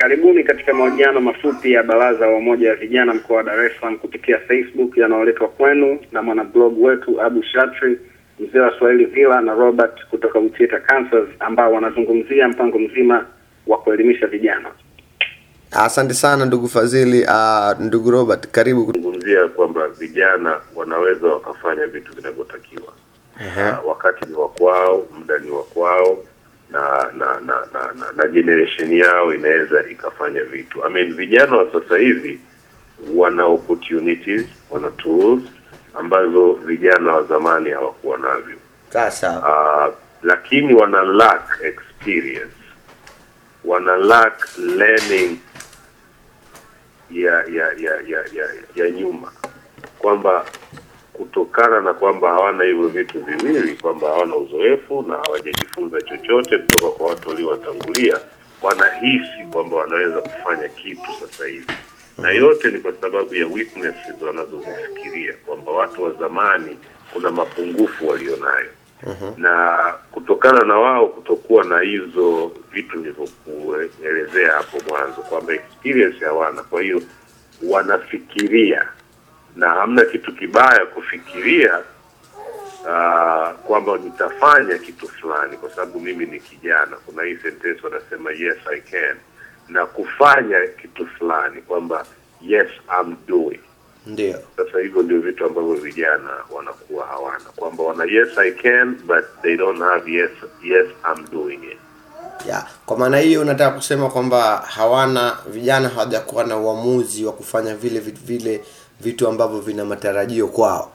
Karibuni katika mahojiano mafupi ya baraza wa umoja wa vijana mkoa wa Dar es Salaam kupitia Facebook yanayoletwa kwenu na mwanablog wetu Abu Shatri, mzee wa Swahili Villa na Robert kutoka Wichita Kansas, ambao wanazungumzia mpango mzima wa kuelimisha vijana. Asante sana ndugu Fadhili. Uh, ndugu Robert, karibu. kuzungumzia kwamba vijana wanaweza wakafanya vitu vinavyotakiwa. uh -huh. Uh, wakati ni wa kwao, muda ni wa kwao na na na na, na, na generation yao inaweza ikafanya vitu. I mean, vijana wa sasa hivi wana opportunities, wana tools ambazo vijana wa zamani hawakuwa navyo. Sasa uh, lakini wana lack experience, wana lack learning ya ya ya ya ya, ya nyuma, kwamba kutokana na kwamba hawana hivyo vitu viwili, kwamba hawana uzoefu na hawajajifunza chochote kutoka kwa watu waliowatangulia, wanahisi kwamba wanaweza kufanya kitu sasa hivi, na yote ni kwa sababu ya weaknesses wanazozifikiria kwamba watu wa zamani kuna mapungufu walionayo. Na kutokana na wao kutokuwa na hizo vitu nilivyokuelezea hapo mwanzo kwamba experience hawana, kwa hiyo wanafikiria, na hamna kitu kibaya kufikiria uh, kwamba nitafanya kitu fulani kwa sababu mimi ni kijana. Kuna hii sentence wanasema yes I can, na kufanya kitu fulani kwamba yes I'm doing ndio sasa hivyo ndio vitu ambavyo vijana wanakuwa hawana, kwamba wana yes I can but they don't have yes yes I'm doing it. ya kwa maana hiyo unataka kusema kwamba hawana vijana hawajakuwa na uamuzi wa kufanya vile vile vitu ambavyo vina matarajio kwao.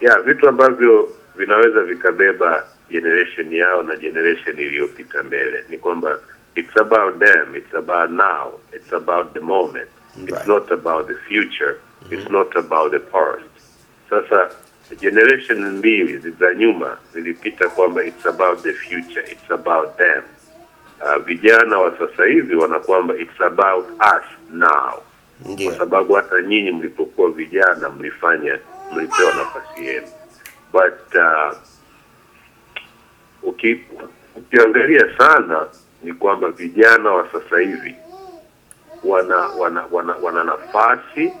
ya vitu ambavyo vinaweza vikabeba generation yao na generation iliyopita mbele ni kwamba it's about them, it's about now, it's about the moment. Right. It's not about the future, mm -hmm. it's not about the past. Sasa generation mbili za nyuma zilipita kwamba it's about the future, it's about them. Uh, vijana wa sasa hivi wana kwamba it's about us now kwa sababu hata nyinyi mlipokuwa vijana mlifanya mlipewa nafasi yenu but uh, uki, ukiangalia sana ni kwamba vijana wa sasa hivi wana wana wana, wana nafasi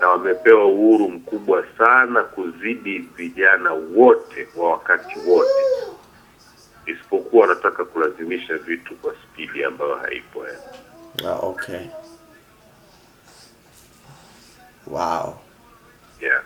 na wamepewa uhuru mkubwa sana kuzidi vijana wote wa wakati wote isipokuwa wanataka kulazimisha vitu kwa spidi ambayo haipo. Ah, okay. Wow. yeah.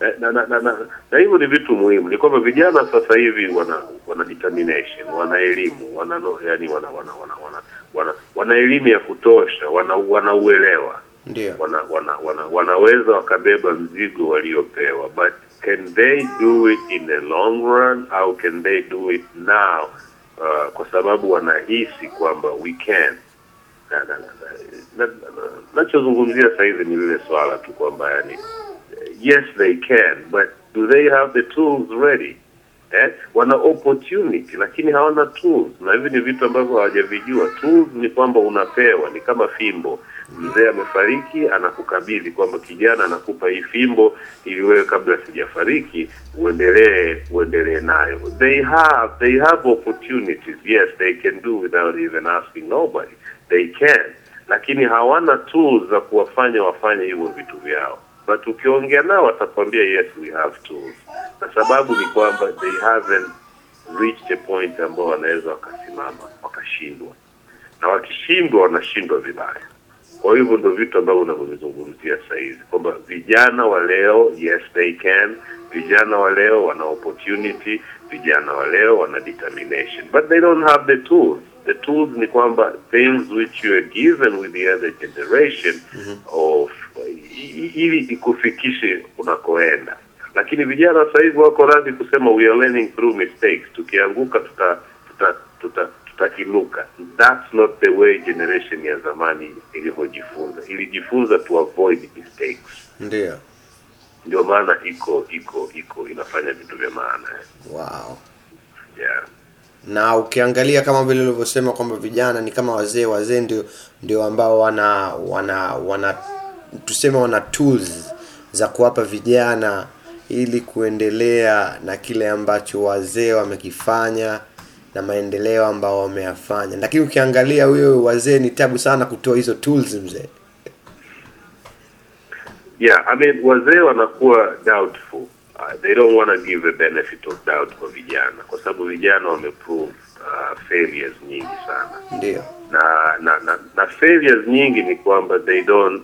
Eh, na, na, na, na, na hivyo ni vitu muhimu ni kwamba vijana sasa hivi wana wana determination wana elimu wana no- yani wana wana wana wana, wana, wana elimu ya kutosha wana wanauelewa Ndio. wana, wana, wana, wanaweza wakabeba mzigo waliopewa but can they do it in the long run au can they do it now uh, kwa sababu wanahisi kwamba we can na, na, na, na, na, na, nachozungumzia sasa hivi ni lile swala tu kwamba yani yes they can but do they have the tools ready? Eh? wana opportunity lakini hawana tools. Na hivi ni vitu ambavyo hawajavijua. Tools ni kwamba unapewa ni kama fimbo. Mzee amefariki anakukabidhi kwamba kijana anakupa hii fimbo ili wewe kabla sijafariki uendelee uendelee nayo. They have they have opportunities. Yes they can do without even asking nobody they can lakini hawana tools za kuwafanya wafanye hivyo vitu vyao. But ukiongea nao watakwambia yes we have tools. Na sababu ni kwamba they haven't reached a point ambao wanaweza wakasimama wakashindwa. Na wakishindwa wanashindwa vibaya. Kwa hivyo ndo vitu ambavyo unavyovizungumzia sasa hivi kwamba vijana wa leo yes they can. Vijana wa leo wana opportunity. Vijana wa leo wana determination. But they don't have the tools the tools ni kwamba things which you are given with the other generation mm -hmm. of ili ikufikishe unakoenda. Lakini vijana sasa hivi wako radhi kusema we are learning through mistakes. Tukianguka tuta tuta tuta tutakinuka. That's not the way generation ya zamani ilivyojifunza. Ilijifunza to avoid mistakes. Ndio. ndio maana iko iko iko inafanya vitu vya maana. Wow. yeah na ukiangalia kama vile ulivyosema kwamba vijana ni kama wazee wazee ndio ndio ambao wana wana wana tuseme wana tools za kuwapa vijana ili kuendelea na kile ambacho wazee wamekifanya na maendeleo ambao wameyafanya. Lakini ukiangalia huyo wazee ni tabu sana kutoa hizo tools mzee. Yeah i mean wazee wanakuwa doubtful uh, they don't want to give a benefit of doubt kwa vijana kwa sababu vijana wameprove uh, failures nyingi sana. Ndio. Na na, na na failures nyingi ni kwamba they don't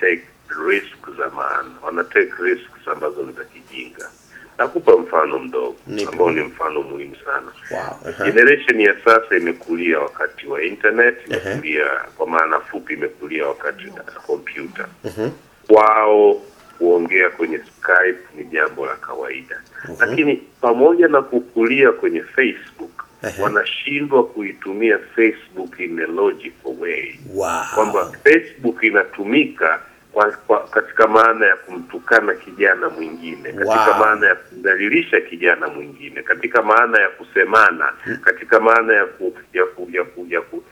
take risk za maana. Wana take risks ambazo ni za kijinga. Nakupa mfano mdogo ambao ni mfano muhimu sana. Wow. uh-huh. generation ya sasa imekulia wakati wa internet imekulia kwa maana fupi imekulia wakati wa kompyuta -huh. wao kuongea kwenye skype ni jambo la kawaida lakini pamoja na kukulia kwenye facebook Ehe. wanashindwa kuitumia facebook in a logical way wow. kwamba facebook inatumika kwa, kwa, katika maana ya kumtukana kijana mwingine katika Wow. maana ya kumdhalilisha kijana mwingine katika maana ya kusemana katika maana ya ku, ya ku, ya ku, ya ku,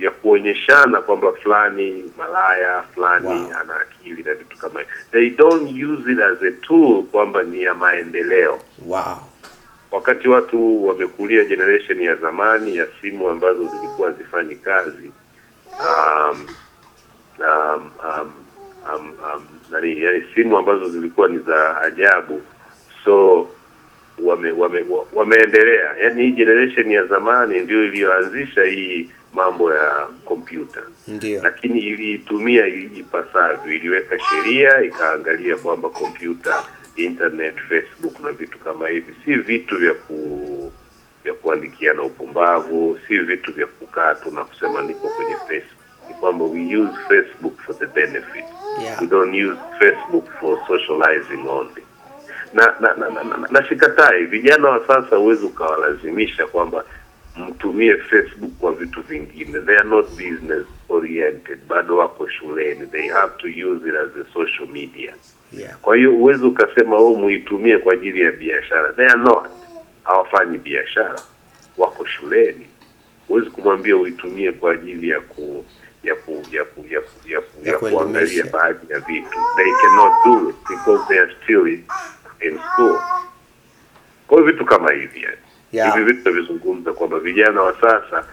ya, kuonyeshana kwamba fulani malaya fulani Wow. ana akili na vitu kama hivyo they don't use it as a tool kwamba ni ya maendeleo wow. wakati watu wamekulia generation ya zamani ya simu ambazo zilikuwa hazifanyi kazi um, um, um, um, um, nani, yani simu ambazo zilikuwa ni za ajabu so wame, wame, wameendelea yani hii generation ya zamani ndio iliyoanzisha hii mambo ya kompyuta ndio lakini iliitumia ipasavyo, iliweka sheria, ikaangalia kwamba kompyuta, internet, Facebook na vitu kama hivi si vitu vya ku vya kuandikiana upumbavu, si vitu vya kukaa tu na kusema niko kwenye Facebook. Ni kwamba we use Facebook for the benefit. Yeah. We don't use Facebook for socializing only. Na na na, na, na, na na shikatai vijana wa sasa huwezi ukawalazimisha kwamba mtumie Facebook kwa vitu vingine. They are not business oriented, bado wako shuleni. They have to use it as a social media. yeah. Kwa hiyo huwezi ukasema wewe muitumie kwa ajili ya biashara. They are not. Hawafanyi biashara, wako shuleni. Huwezi kumwambia uitumie kwa ajili ya ku ya ku ya ku ya ku ya, ku, Ya ya kuangalia baadhi ya vitu. They cannot do it because they are still in, in school. Kwa hiyo vitu kama hivi yani. Hivi vitu tunavizungumza kwamba vijana wa sasa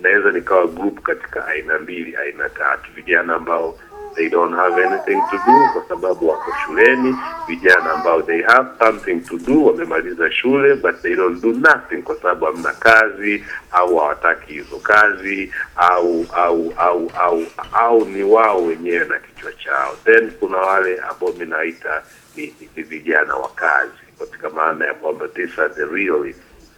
naweza nikawa group katika aina mbili aina tatu. Vijana ambao they don't have anything to do kwa sababu wako shuleni vijana ambao they have something to do wamemaliza shule but they don't do nothing kwa sababu hamna kazi au hawataki hizo kazi au au au au au ni wao wenyewe na kichwa chao. Then kuna wale ambao mi naita ni, ni, vijana wa kazi katika maana ya kwamba these are the really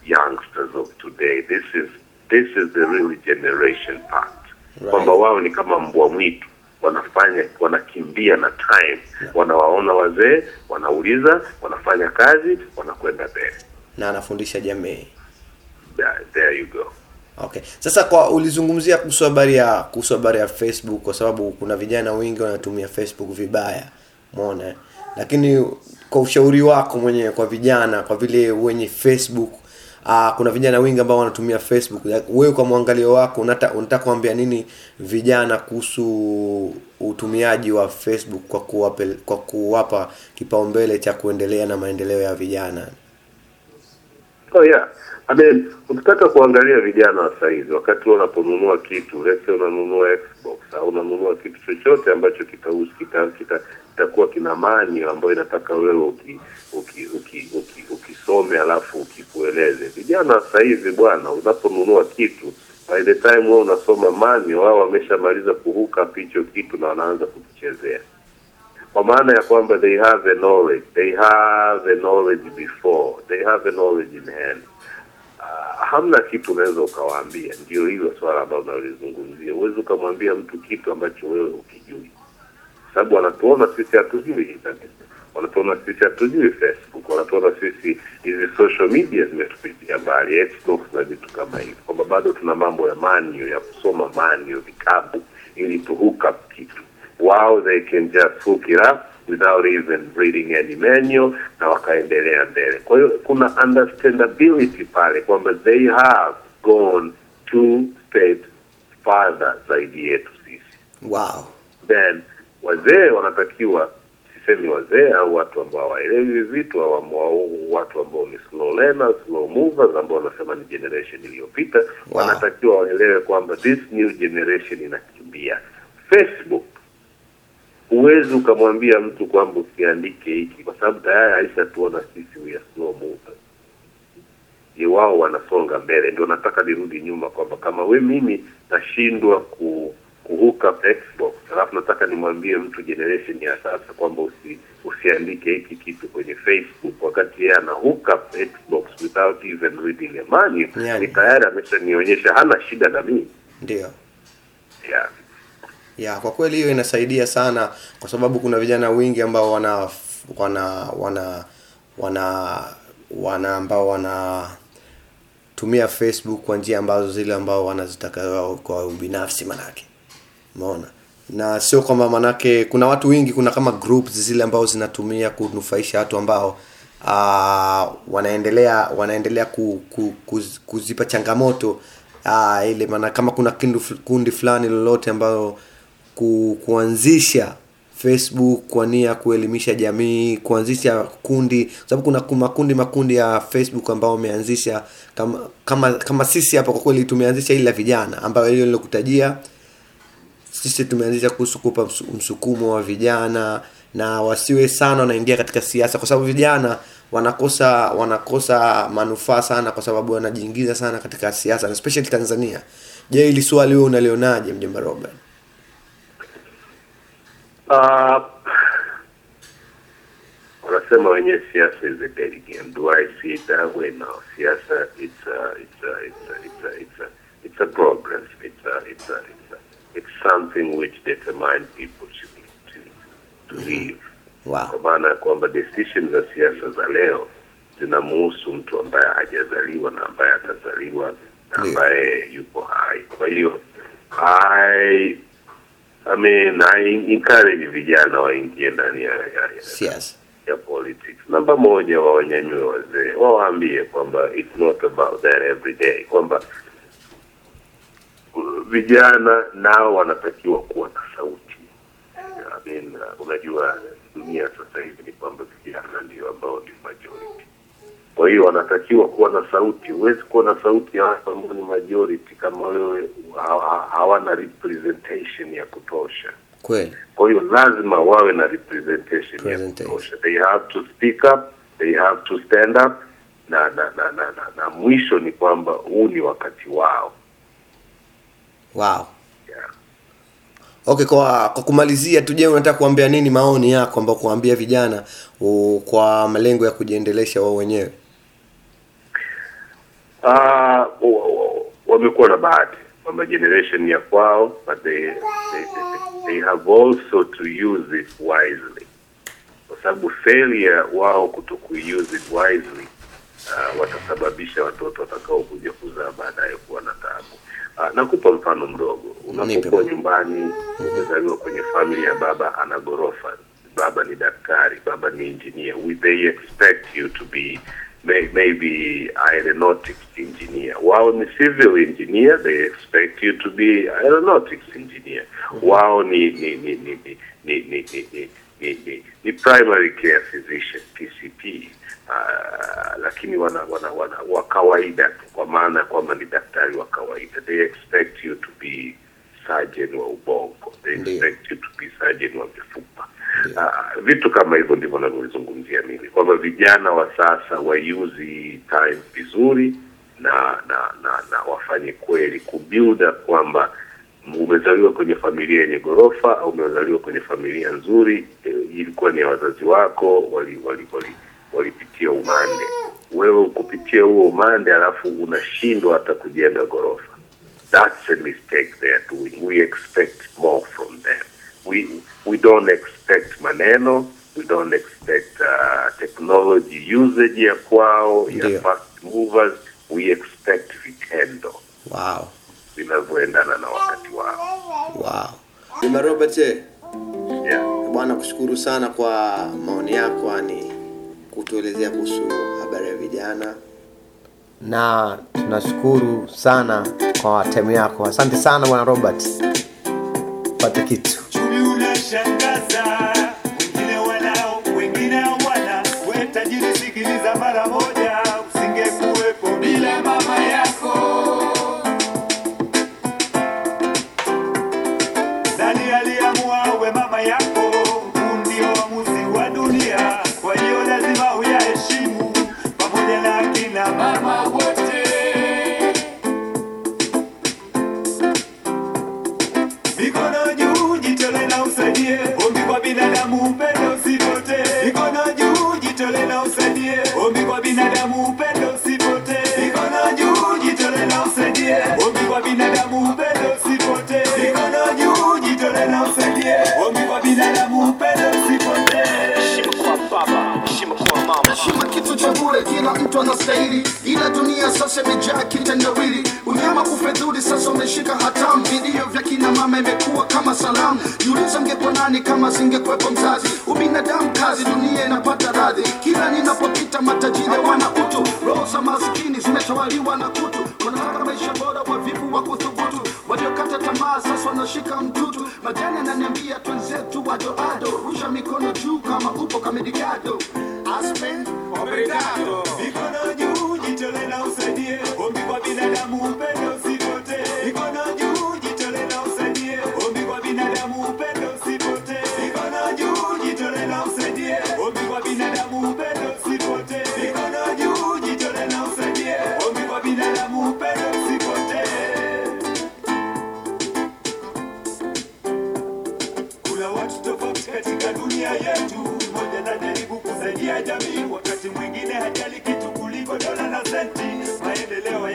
youngsters of today this is this is the really generation part. Right. kwamba wao ni kama mbwa mwitu. Wanafanya wanakimbia na time. Yeah. wanawaona wazee wanauliza wanafanya kazi wanakwenda mbele na anafundisha jamii. There, there you go. Okay. Sasa kwa ulizungumzia kuhusu habari ya kuhusu habari ya facebook kwa sababu kuna vijana wengi wanatumia facebook vibaya. Umeona? Lakini kwa ushauri wako mwenyewe kwa vijana kwa vile wenye facebook uh, kuna vijana wengi ambao wanatumia facebook wewe kwa mwangalio wako unataka kuambia nini vijana kuhusu utumiaji wa facebook kwa kuwape, kwa kuwapa kipaumbele cha kuendelea na maendeleo ya vijana Oh yeah. I mean, ukitaka kuangalia vijana wa hivi wakati unaponunua kitu, let's say unanunua Xbox au unanunua kitu chochote ambacho kitahusu kita, kita, kitakuwa kina manyo ambayo inataka wewe uki, uki, uki, uki, ukisome alafu ukikueleze. Vijana sasa hivi bwana, unaponunua kitu by the time wewe unasoma manyo, wao wameshamaliza kuhuka picho kitu na wanaanza kukichezea. Kwa maana ya kwamba they have a knowledge they have a knowledge before they have a knowledge in hand. Uh, hamna kitu unaweza ukawaambia. Ndio hilo swala ambalo nalizungumzia. Huwezi ukamwambia mtu kitu ambacho wewe ukijui sababu wanatuona sisi hatujui internet. Wanatuona sisi hatujui facebook. Wanatuona sisi hizi social media zimetupitia mbali xbox na vitu kama hivi kwamba bado tuna mambo ya manio ya kusoma manio vitabu ili tu hook up kitu. Wao they can just hook it up without even reading any manual na wakaendelea mbele. Kwa hiyo kuna understandability pale kwamba they have gone two steps farther zaidi yetu sisi. Wow. Then wazee wanatakiwa sisemi wazee au watu ambao hawaelewi hivi vitu au watu ambao ni slow learners, slow movers ambao wanasema ni generation iliyopita Wow. wanatakiwa waelewe kwamba this new generation inakimbia. Facebook huwezi ukamwambia mtu kwamba usiandike hiki kwa sababu tayari alishatuona sisi we are slow movers. Ni wao wanasonga mbele. Ndio nataka nirudi nyuma kwamba kama we mimi nashindwa ku kuhook up xbox alafu nataka nimwambie mtu generation ya sasa kwamba usi, usiandike hiki kitu kwenye facebook wakati yeye ana hook up xbox without even reading a manual Yani. ni tayari ameshanionyesha hana shida na mimi ndio yeah. ya kwa kweli hiyo inasaidia sana kwa sababu kuna vijana wengi ambao wana wana wana wana wana ambao wana tumia facebook kwa njia ambazo zile ambao wanazitaka wao kwa ubinafsi manake umeona? Na sio kwamba manake kuna watu wengi kuna kama groups zile ambao zinatumia kunufaisha watu ambao uh, wanaendelea wanaendelea ku, ku, kuz, kuzipa changamoto uh, ile maana kama kuna kindu, kundi fulani lolote ambayo ku, kuanzisha facebook kwa nia kuelimisha jamii kuanzisha kundi sababu kuna makundi makundi ya facebook ambao wameanzisha kama kama kama sisi hapa kwa kweli tumeanzisha ili la vijana ambayo hilo nilokutajia sisi tumeanzisha kuhusu kupa msukumo wa vijana na wasiwe sana wanaingia katika siasa kwa sababu vijana wanakosa wanakosa manufaa sana kwa sababu wanajiingiza sana katika siasa na especially tanzania je ili swali wewe unalionaje mjomba robert Uh, wanasema wenyewe siasa is a dead game. Do I see it that way? now Siasa it's a, it's a, it's a, it's a, it's a, it's a progress. It's a, it's a, it's a, it's something which determines people to, to, to live. wow Kwa maana ya kwamba decision za siasa za leo zinamuhusu mtu ambaye hajazaliwa na ambaye atazaliwa na ambaye yupo hai. Kwa hiyo I I mean, I encourage vijana waingie ndani ya, ya, ya, siasa ya politics. Namba moja, wawanyanyue wazee, wawaambie kwamba it's not about that every day, kwamba vijana nao wanatakiwa kuwa na sauti. I mean, uh, unajua dunia sasa hivi ni kwamba vijana ndio ambao ni majority. Kwa hiyo wanatakiwa kuwa na sauti. Huwezi kuwa na sauti ya watu ambao ni majority kama wewe ha- ha- hawana representation ya kutosha kweli kwa hiyo lazima wawe na representation ya kutosha they have to speak up they have to stand up na na na na, na, na mwisho ni kwamba huu ni wakati wao wow. Yeah. okay kwa kwa kumalizia tu je unataka kuambia nini maoni yako ambao kuambia vijana u, kwa malengo ya kujiendelesha wao wenyewe? Ah, wa- wamekuwa na bahati. Kwamba generation ya kwao but they, they, they, they have also to use it wisely. Kwa sababu failure wao kuto kuuse it wisely uh, watasababisha watoto watakaokuja kuzaa baadaye kuwa na taabu uh, nakupa mfano mdogo unapokuwa nyumbani umezaliwa kwenye familia ya baba ana ghorofa baba ni daktari baba ni engineer we, they expect you to be may, maybe aeronautics engineer wao ni civil engineer they expect you to be aeronautics engineer wao ni ni ni ni ni ni ni ni, ni, ni primary care physician PCP uh, lakini wana wana wana wa kawaida tu, kwa maana kwamba ni daktari wa kawaida. They expect you to be surgeon wa ubongo. They expect you to be surgeon wa mifupa. Uh, vitu kama hivyo ndivyo navyozungumzia mimi kwamba vijana wa sasa wayuzi time vizuri na na na, na wafanye kweli kubuilda kwamba umezaliwa kwenye familia yenye ghorofa au umezaliwa kwenye familia nzuri e, ilikuwa ni ya wazazi wako wali wali wali walipitia umande. Wewe kupitia huo umande alafu unashindwa hata kujenga ghorofa. That's a mistake they're doing we expect more from them. We we don't expect maneno we don't expect uh, technology usage ya kwao ya fast movers. We expect vitendo. Wow. Vinavyoendana na wakati wao. Wow. Juma Robert eh, yeah. bwana kushukuru sana kwa maoni yako yani kutuelezea kuhusu habari ya vijana, na tunashukuru sana kwa time yako. Asante sana bwana Robert, pate kitu. Wengine wetajiri, sikiliza mara moja. Wanastahili, ila dunia sasa imejaa kitendawili. Unyama kufedhuli sasa umeshika hatamu, vilio vya kina mama imekuwa kama salamu. Jiuliza mngekuwa nani kama singekuwepo mzazi? Ubinadamu kazi, dunia inapata radhi. Kila ninapopita matajiri wana utu, roho za maskini zimetawaliwa na kutu. Wanataka maisha bora, wavivu wa kuthubutu, waliokata tamaa sasa wanashika mtutu. Majani ananiambia twenzetu wadoado, rusha mikono juu kama upo kamedigado. Aspen, Obrigado. Kusaidia jamii, wakati mwingine hajali kitu kuliko dola na senti. Maendeleo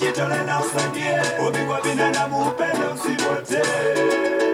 Jitole na usaidie, ubi kwa binadamu upendo usipotee.